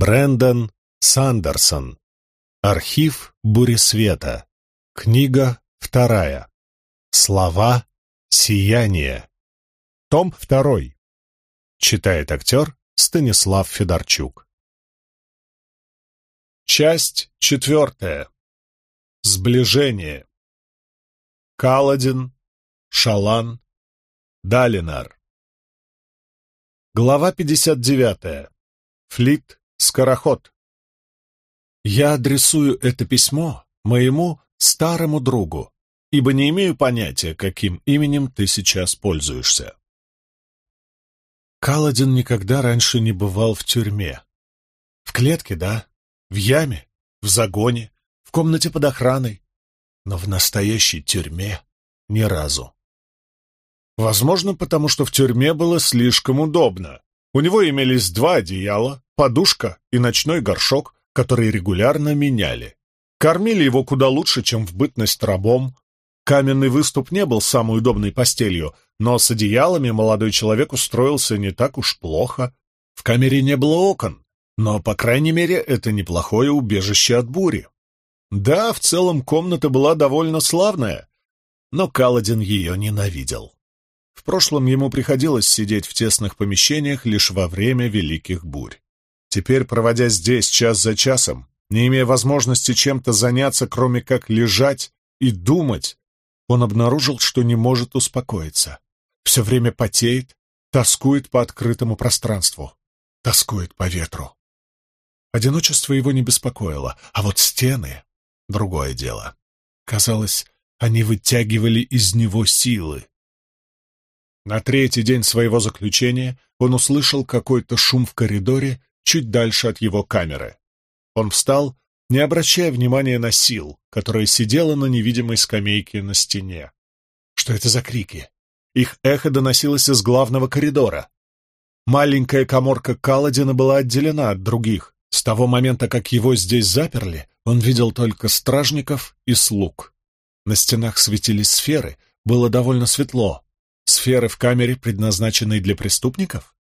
Брэндон Сандерсон. Архив Буресвета. Книга вторая. Слова Сияние. Том второй. Читает актер Станислав Федорчук. Часть четвертая. Сближение. Каладин, Шалан, Далинар. Глава 59. Флит, скороход. Я адресую это письмо моему старому другу, ибо не имею понятия, каким именем ты сейчас пользуешься. Каладин никогда раньше не бывал в тюрьме. В клетке, да, в яме, в загоне, в комнате под охраной, но в настоящей тюрьме ни разу. Возможно, потому что в тюрьме было слишком удобно. У него имелись два одеяла, подушка и ночной горшок, которые регулярно меняли. Кормили его куда лучше, чем в бытность рабом. Каменный выступ не был самой удобной постелью, но с одеялами молодой человек устроился не так уж плохо. В камере не было окон, но, по крайней мере, это неплохое убежище от бури. Да, в целом комната была довольно славная, но Каладин ее ненавидел. В прошлом ему приходилось сидеть в тесных помещениях лишь во время великих бурь. Теперь, проводя здесь час за часом, не имея возможности чем-то заняться, кроме как лежать и думать, он обнаружил, что не может успокоиться. Все время потеет, тоскует по открытому пространству, тоскует по ветру. Одиночество его не беспокоило, а вот стены — другое дело. Казалось, они вытягивали из него силы, на третий день своего заключения он услышал какой-то шум в коридоре чуть дальше от его камеры. Он встал, не обращая внимания на сил, которая сидела на невидимой скамейке на стене. Что это за крики? Их эхо доносилось из главного коридора. Маленькая коморка Каладина была отделена от других. С того момента, как его здесь заперли, он видел только стражников и слуг. На стенах светились сферы, было довольно светло, Сферы в камере, предназначенные для преступников?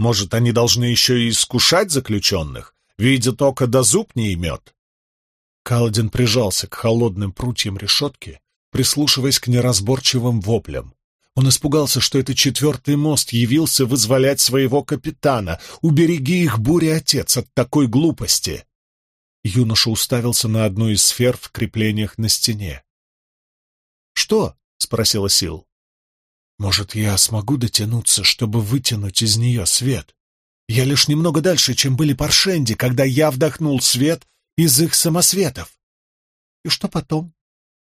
Может, они должны еще и искушать заключенных, видя только до зуб не имет? Каладин прижался к холодным прутьям решетки, прислушиваясь к неразборчивым воплям. Он испугался, что это четвертый мост явился вызволять своего капитана. Убереги их, буря, отец, от такой глупости! Юноша уставился на одну из сфер в креплениях на стене. «Что?» — спросила Сил. Может, я смогу дотянуться, чтобы вытянуть из нее свет? Я лишь немного дальше, чем были Паршенди, когда я вдохнул свет из их самосветов. И что потом?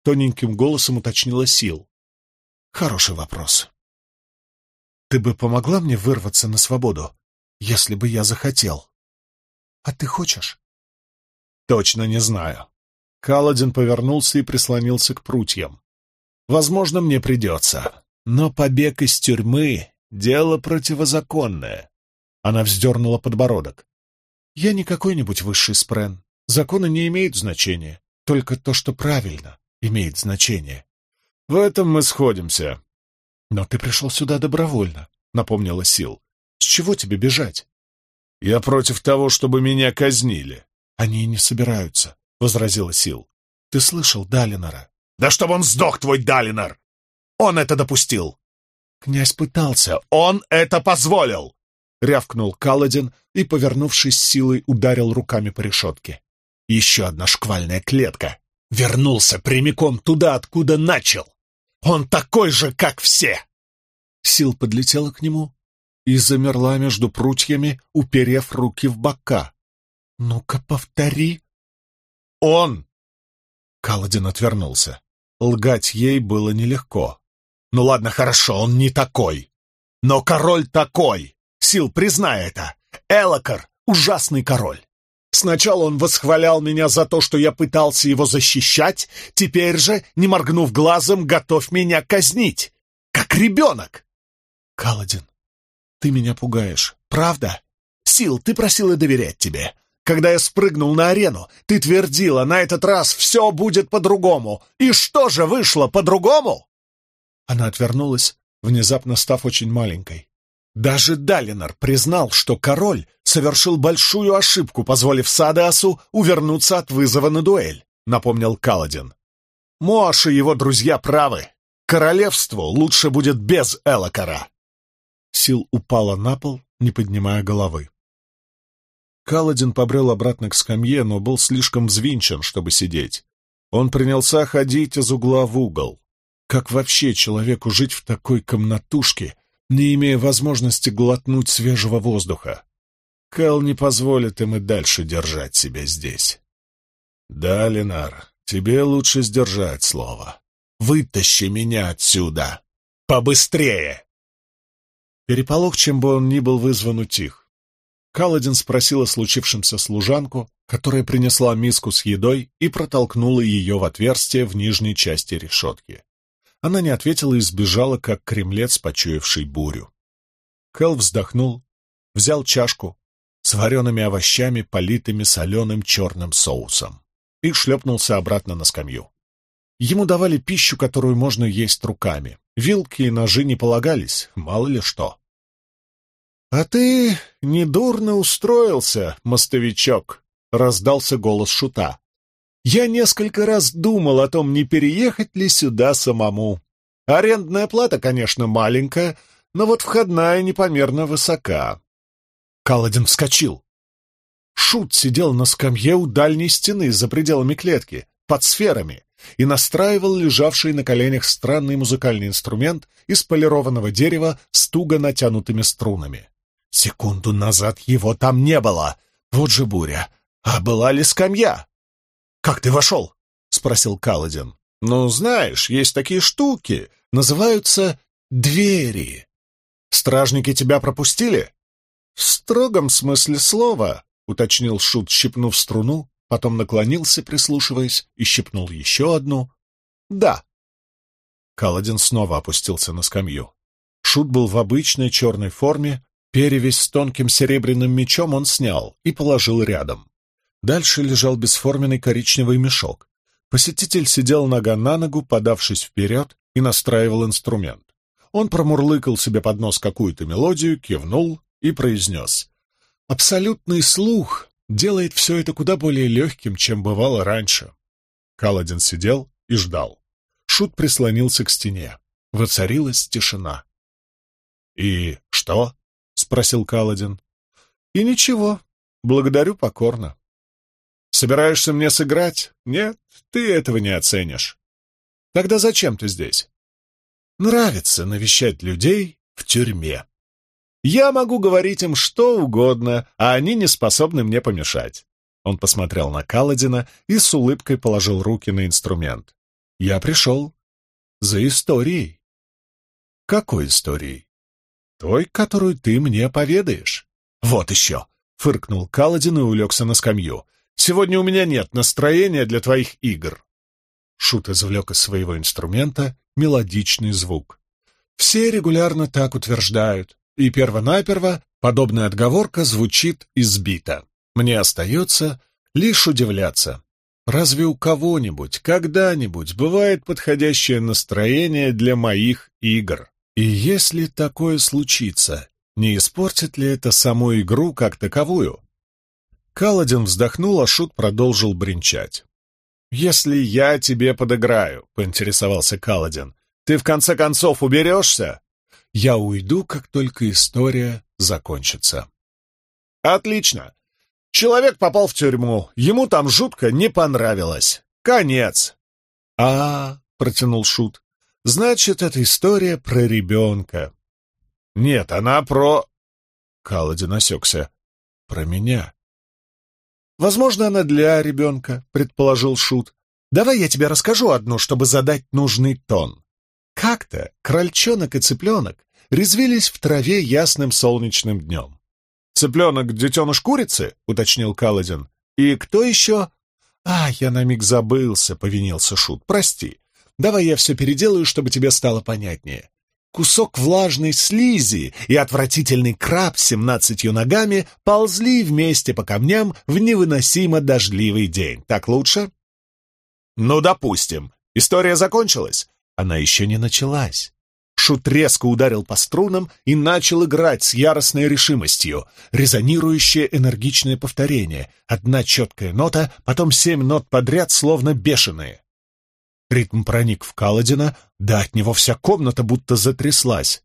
Тоненьким голосом уточнила Сил. Хороший вопрос. Ты бы помогла мне вырваться на свободу, если бы я захотел? А ты хочешь? Точно не знаю. Каладин повернулся и прислонился к прутьям. Возможно, мне придется. Но побег из тюрьмы — дело противозаконное. Она вздернула подбородок. Я не какой-нибудь высший спрен. Законы не имеют значения. Только то, что правильно, имеет значение. В этом мы сходимся. Но ты пришел сюда добровольно, напомнила Сил. С чего тебе бежать? Я против того, чтобы меня казнили. Они не собираются, возразила Сил. Ты слышал Далинора? Да чтобы он сдох, твой Далинор! Он это допустил!» «Князь пытался. Он это позволил!» — рявкнул Каладин и, повернувшись силой, ударил руками по решетке. «Еще одна шквальная клетка. Вернулся прямиком туда, откуда начал. Он такой же, как все!» Сил подлетела к нему и замерла между прутьями, уперев руки в бока. «Ну-ка, повтори!» «Он!» Каладин отвернулся. Лгать ей было нелегко. Ну ладно, хорошо, он не такой. Но король такой. Сил, признай это. Элокар — ужасный король. Сначала он восхвалял меня за то, что я пытался его защищать, теперь же, не моргнув глазом, готов меня казнить. Как ребенок. Каладин, ты меня пугаешь, правда? Сил, ты просила доверять тебе. Когда я спрыгнул на арену, ты твердила, на этот раз все будет по-другому. И что же вышло по-другому? Она отвернулась, внезапно став очень маленькой. Даже Далинор признал, что король совершил большую ошибку, позволив Садасу увернуться от вызова на дуэль, напомнил Каладин. Моаш и его друзья правы. Королевству лучше будет без Элокара. Сил упала на пол, не поднимая головы. Каладин побрел обратно к скамье, но был слишком взвинчен, чтобы сидеть. Он принялся ходить из угла в угол. Как вообще человеку жить в такой комнатушке, не имея возможности глотнуть свежего воздуха. Кэл не позволит им и дальше держать себя здесь. Да, Ленар, тебе лучше сдержать слово. Вытащи меня отсюда! Побыстрее! Переполох, чем бы он ни был вызван, утих. Каладин о случившемся служанку, которая принесла миску с едой и протолкнула ее в отверстие в нижней части решетки. Она не ответила и сбежала, как кремлец, почуявший бурю. Кэл вздохнул, взял чашку с вареными овощами, политыми соленым черным соусом, и шлепнулся обратно на скамью. Ему давали пищу, которую можно есть руками. Вилки и ножи не полагались, мало ли что. — А ты недурно устроился, мостовичок, — раздался голос шута. Я несколько раз думал о том, не переехать ли сюда самому. Арендная плата, конечно, маленькая, но вот входная непомерно высока. Каладин вскочил. Шут сидел на скамье у дальней стены, за пределами клетки, под сферами, и настраивал лежавший на коленях странный музыкальный инструмент из полированного дерева с туго натянутыми струнами. Секунду назад его там не было. Вот же буря. А была ли скамья? «Как ты вошел?» — спросил Каладин. «Ну, знаешь, есть такие штуки, называются двери. Стражники тебя пропустили?» «В строгом смысле слова», — уточнил Шут, щипнув струну, потом наклонился, прислушиваясь, и щипнул еще одну. «Да». Каладин снова опустился на скамью. Шут был в обычной черной форме, перевязь с тонким серебряным мечом он снял и положил рядом. Дальше лежал бесформенный коричневый мешок. Посетитель сидел нога на ногу, подавшись вперед, и настраивал инструмент. Он промурлыкал себе под нос какую-то мелодию, кивнул и произнес. «Абсолютный слух делает все это куда более легким, чем бывало раньше». Каладин сидел и ждал. Шут прислонился к стене. Воцарилась тишина. «И что?» — спросил Каладин. «И ничего. Благодарю покорно. Собираешься мне сыграть? Нет, ты этого не оценишь. Тогда зачем ты здесь? Нравится навещать людей в тюрьме. Я могу говорить им что угодно, а они не способны мне помешать. Он посмотрел на Каладина и с улыбкой положил руки на инструмент. Я пришел за историей. Какой историей? Той, которую ты мне поведаешь. Вот еще! Фыркнул Каладин и улегся на скамью. Сегодня у меня нет настроения для твоих игр. Шут извлек из своего инструмента мелодичный звук. Все регулярно так утверждают, и первонаперво подобная отговорка звучит избито. Мне остается лишь удивляться. Разве у кого-нибудь, когда-нибудь бывает подходящее настроение для моих игр? И если такое случится, не испортит ли это саму игру как таковую? Каладин вздохнул, а Шут продолжил бренчать. «Если я тебе подыграю», — поинтересовался Каладин, — «ты в конце концов уберешься?» «Я уйду, как только история закончится». «Отлично. Человек попал в тюрьму, ему там жутко не понравилось. Конец». «А, -а — протянул Шут, — значит, эта история про ребенка». «Нет, она про...» Каладин осекся. «Про меня». Возможно, она для ребенка, предположил Шут. Давай я тебе расскажу одну, чтобы задать нужный тон. Как-то крольчонок и цыпленок резвились в траве ясным солнечным днем. «Цыпленок — детеныш курицы?» — уточнил Каладин. «И кто еще?» «А, я на миг забылся», — повинился Шут. «Прости. Давай я все переделаю, чтобы тебе стало понятнее кусок влажной слизи и отвратительный краб с семнадцатью ногами ползли вместе по камням в невыносимо дождливый день. Так лучше? Ну, допустим. История закончилась. Она еще не началась. Шут резко ударил по струнам и начал играть с яростной решимостью. Резонирующее энергичное повторение. Одна четкая нота, потом семь нот подряд, словно бешеные. Ритм проник в Каладина, да от него вся комната будто затряслась.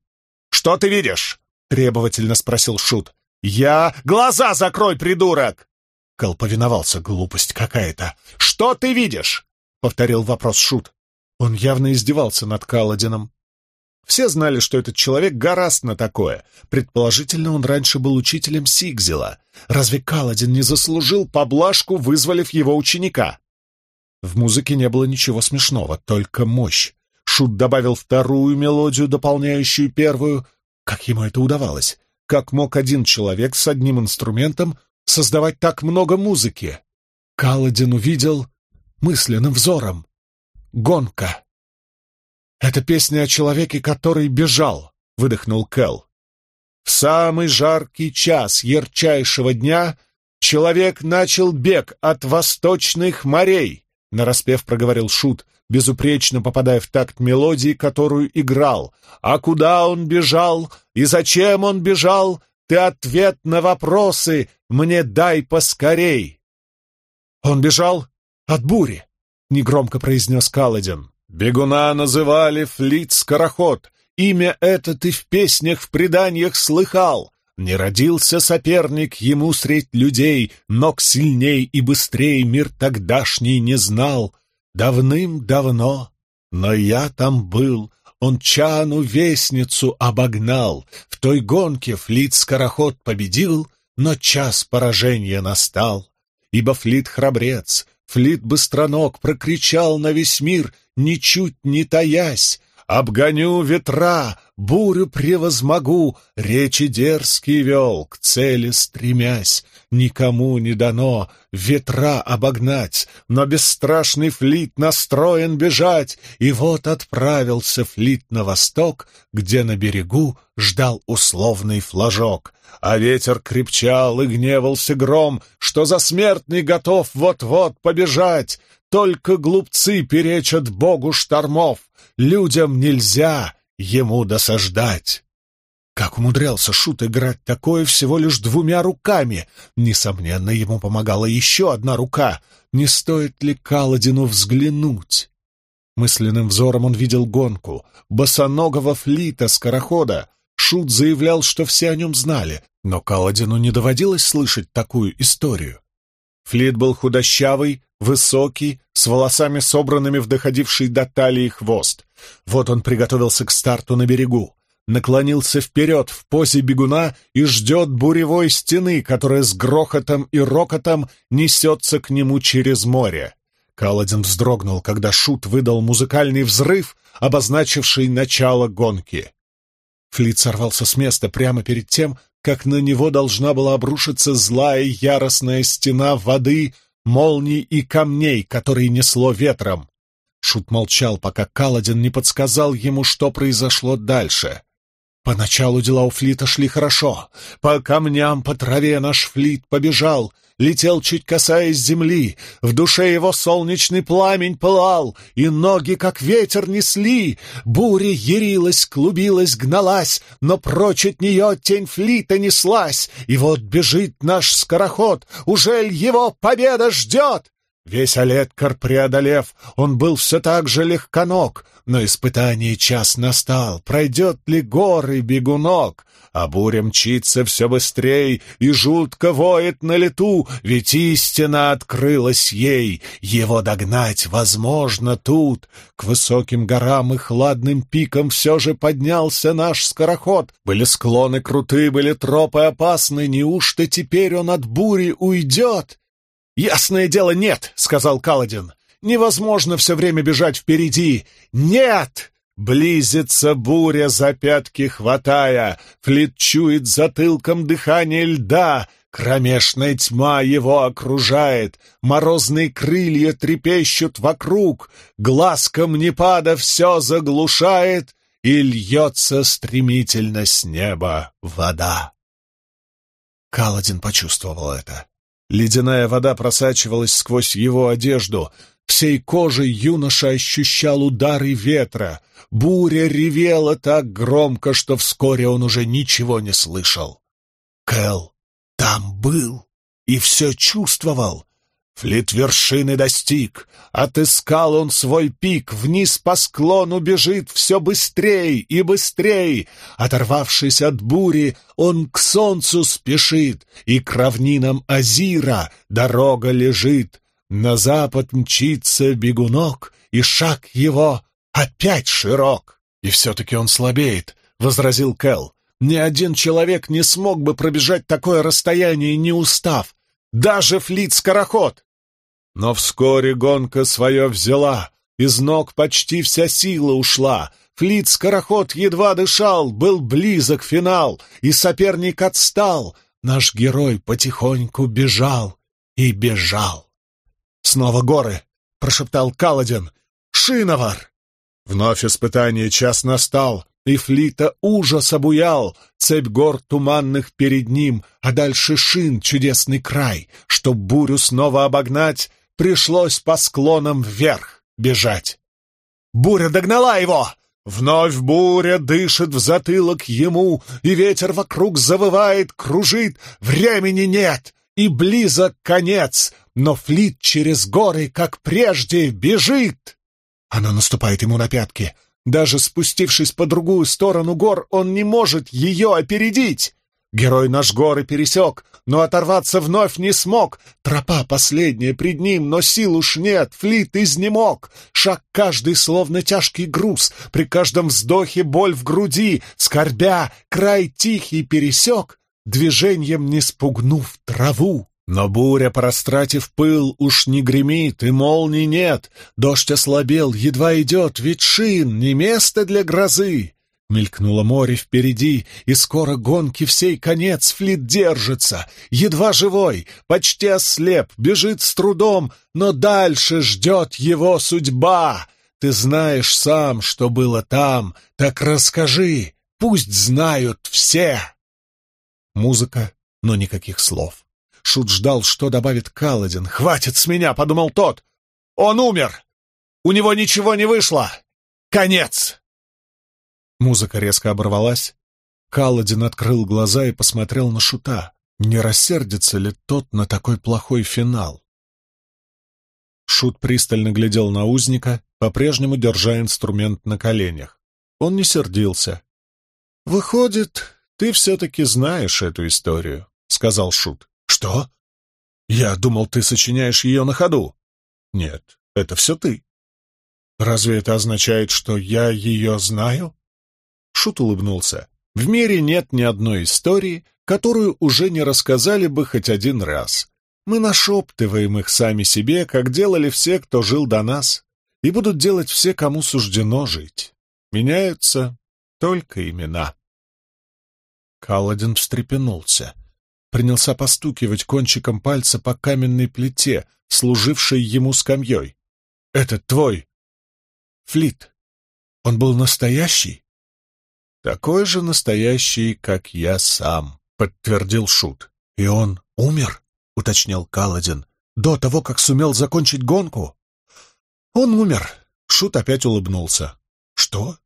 «Что ты видишь?» — требовательно спросил Шут. «Я... Глаза закрой, придурок!» Кал повиновался. Глупость какая-то. «Что ты видишь?» — повторил вопрос Шут. Он явно издевался над Каладином. Все знали, что этот человек гораст на такое. Предположительно, он раньше был учителем Сигзела. Разве Каладин не заслужил поблажку, вызволив его ученика? В музыке не было ничего смешного, только мощь. Шут добавил вторую мелодию, дополняющую первую. Как ему это удавалось? Как мог один человек с одним инструментом создавать так много музыки? Каладин увидел мысленным взором. Гонка. «Это песня о человеке, который бежал», — выдохнул Кэл. «В самый жаркий час ярчайшего дня человек начал бег от восточных морей», — нараспев проговорил Шут, безупречно попадая в такт мелодии, которую играл. «А куда он бежал и зачем он бежал? Ты ответ на вопросы мне дай поскорей!» «Он бежал от бури», — негромко произнес Каладин. Бегуна называли Флит-скороход. Имя это ты в песнях, в преданиях слыхал. Не родился соперник ему средь людей, Ног сильней и быстрей мир тогдашний не знал. Давным-давно, но я там был, Он Чану-вестницу обогнал. В той гонке Флит-скороход победил, Но час поражения настал. Ибо Флит-храбрец, Флит быстроног прокричал на весь мир, ничуть не таясь, «Обгоню ветра, бурю превозмогу!» Речи дерзкий вел, к цели стремясь. Никому не дано ветра обогнать, Но бесстрашный флит настроен бежать. И вот отправился флит на восток, Где на берегу ждал условный флажок. А ветер крепчал и гневался гром, Что за смертный готов вот-вот побежать. Только глупцы перечат богу штормов, Людям нельзя ему досаждать. Как умудрялся Шут играть такое всего лишь двумя руками? Несомненно, ему помогала еще одна рука. Не стоит ли Каладину взглянуть? Мысленным взором он видел гонку. Босоногого флита, скорохода. Шут заявлял, что все о нем знали, но Каладину не доводилось слышать такую историю. Флит был худощавый, высокий, с волосами собранными в доходивший до талии хвост. Вот он приготовился к старту на берегу, наклонился вперед в позе бегуна и ждет буревой стены, которая с грохотом и рокотом несется к нему через море. Каладин вздрогнул, когда Шут выдал музыкальный взрыв, обозначивший начало гонки. Флит сорвался с места прямо перед тем, как на него должна была обрушиться злая яростная стена воды, молний и камней, которые несло ветром. Шут молчал, пока Каладин не подсказал ему, что произошло дальше. Поначалу дела у флита шли хорошо. По камням, по траве наш флит побежал, летел, чуть касаясь земли. В душе его солнечный пламень пылал, и ноги, как ветер, несли. Буря ярилась, клубилась, гналась, но прочь от нее тень флита неслась. И вот бежит наш скороход, ужель его победа ждет? Весь Олеткар преодолев, он был все так же легконог, но испытание час настал, пройдет ли горы бегунок, а буря мчится все быстрей и жутко воет на лету, ведь истина открылась ей, его догнать возможно тут. К высоким горам и хладным пикам все же поднялся наш скороход, были склоны крутые, были тропы опасны, неужто теперь он от бури уйдет? «Ясное дело, нет», — сказал Каладин. «Невозможно все время бежать впереди. Нет!» Близится буря, за пятки хватая, Флит чует затылком дыхание льда, Кромешная тьма его окружает, Морозные крылья трепещут вокруг, Глаз камнепада все заглушает, И льется стремительно с неба вода. Каладин почувствовал это. Ледяная вода просачивалась сквозь его одежду. Всей кожей юноша ощущал удары ветра. Буря ревела так громко, что вскоре он уже ничего не слышал. Кэл там был и все чувствовал. Флит вершины достиг, отыскал он свой пик, вниз по склону бежит все быстрей и быстрей. Оторвавшись от бури, он к солнцу спешит, и к равнинам Азира дорога лежит. На запад мчится бегунок, и шаг его опять широк. И все-таки он слабеет, — возразил Кэл. Ни один человек не смог бы пробежать такое расстояние, не устав. Даже флит-скороход! Но вскоре гонка свое взяла, из ног почти вся сила ушла. Флит-скороход едва дышал, был близок финал, и соперник отстал. Наш герой потихоньку бежал и бежал. «Снова горы!» — прошептал Каладин. «Шиновар!» Вновь испытание час настал, и флита ужас обуял, цепь гор туманных перед ним, а дальше шин чудесный край. Чтоб бурю снова обогнать, пришлось по склонам вверх бежать. Буря догнала его! Вновь буря дышит в затылок ему, и ветер вокруг завывает, кружит, времени нет, и близок конец, но флит через горы, как прежде, бежит. Она наступает ему на пятки. Даже спустившись по другую сторону гор, он не может ее опередить. Герой наш горы пересек, но оторваться вновь не смог. Тропа последняя пред ним, но сил уж нет, флит изнемог. Шаг каждый словно тяжкий груз, при каждом вздохе боль в груди, скорбя, край тихий пересек, движением не спугнув траву. Но буря, простратив пыл, уж не гремит, и молний нет. Дождь ослабел, едва идет, ведь шин не место для грозы. Мелькнуло море впереди, и скоро гонки всей конец флит держится. Едва живой, почти ослеп, бежит с трудом, но дальше ждет его судьба. Ты знаешь сам, что было там, так расскажи, пусть знают все. Музыка, но никаких слов. Шут ждал, что добавит Каладин. «Хватит с меня!» — подумал тот. «Он умер! У него ничего не вышло! Конец!» Музыка резко оборвалась. Каладин открыл глаза и посмотрел на Шута. Не рассердится ли тот на такой плохой финал? Шут пристально глядел на узника, по-прежнему держа инструмент на коленях. Он не сердился. «Выходит, ты все-таки знаешь эту историю», — сказал Шут. «Что? Я думал, ты сочиняешь ее на ходу». «Нет, это все ты». «Разве это означает, что я ее знаю?» Шут улыбнулся. «В мире нет ни одной истории, которую уже не рассказали бы хоть один раз. Мы нашептываем их сами себе, как делали все, кто жил до нас, и будут делать все, кому суждено жить. Меняются только имена». Каладин встрепенулся принялся постукивать кончиком пальца по каменной плите, служившей ему скамьей. «Этот твой флит, он был настоящий?» «Такой же настоящий, как я сам», — подтвердил Шут. «И он умер?» — уточнил Каладин. «До того, как сумел закончить гонку?» «Он умер», — Шут опять улыбнулся. «Что?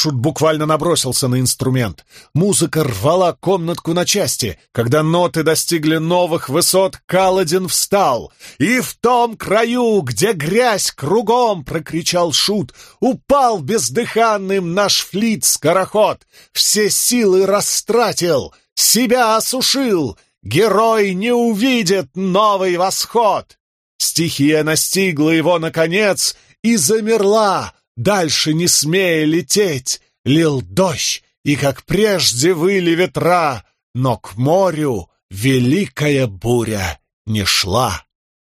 Шут буквально набросился на инструмент. Музыка рвала комнатку на части. Когда ноты достигли новых высот, Каладин встал. «И в том краю, где грязь кругом!» — прокричал Шут. «Упал бездыханным наш флит-скороход! Все силы растратил, себя осушил! Герой не увидит новый восход!» Стихия настигла его, наконец, и замерла, дальше не смея лететь, лил дождь, и, как прежде, выли ветра, но к морю великая буря не шла.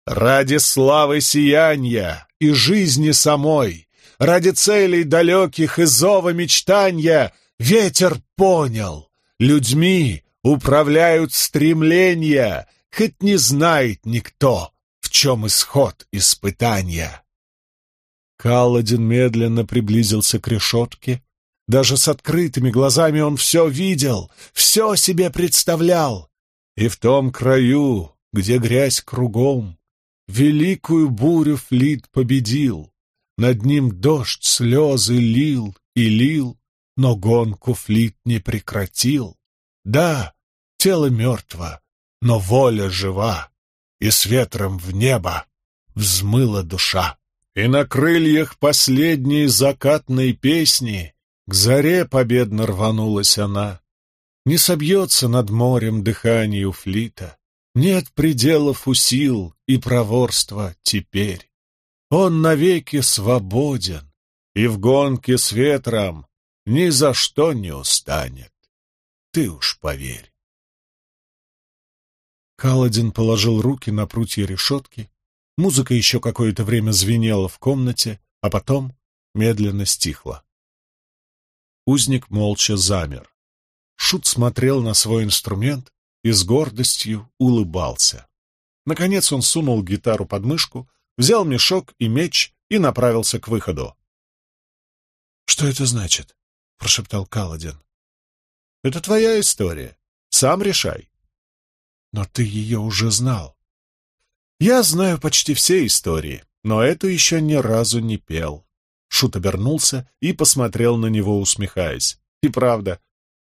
Ради славы сияния и жизни самой, ради целей далеких и зова мечтания, ветер понял, людьми управляют стремления, хоть не знает никто, в чем исход испытания. Каладин медленно приблизился к решетке. Даже с открытыми глазами он все видел, все себе представлял. И в том краю, где грязь кругом. Великую бурю флит победил, над ним дождь слезы лил и лил, но гонку флит не прекратил. Да, тело мертво, но воля жива, и с ветром в небо взмыла душа. И на крыльях последней закатной песни к заре победно рванулась она. Не собьется над морем дыханию флита, нет пределов у сил и проворства теперь. Он навеки свободен, и в гонке с ветром ни за что не устанет. Ты уж поверь. Каладин положил руки на прутья решетки. Музыка еще какое-то время звенела в комнате, а потом медленно стихла. Узник молча замер. Шут смотрел на свой инструмент и с гордостью улыбался. Наконец он сунул гитару под мышку, взял мешок и меч и направился к выходу. «Что это значит?» — прошептал Каладин. «Это твоя история. Сам решай. Но ты ее уже знал. Я знаю почти все истории, но эту еще ни разу не пел. Шут обернулся и посмотрел на него, усмехаясь. И правда,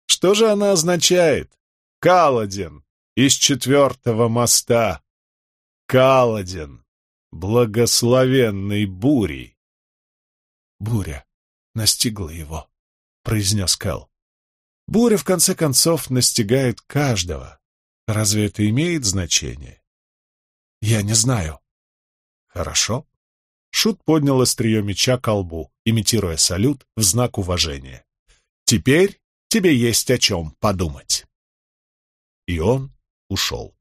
что же она означает? Каладин из четвертого моста. Каладин, благословенный бурей. Буря настигла его, произнес Кэл. Буря, в конце концов, настигает каждого. Разве это имеет значение? Я не знаю. Хорошо. Шут поднял острие меча к лбу, имитируя салют в знак уважения. Теперь тебе есть о чем подумать. И он ушел.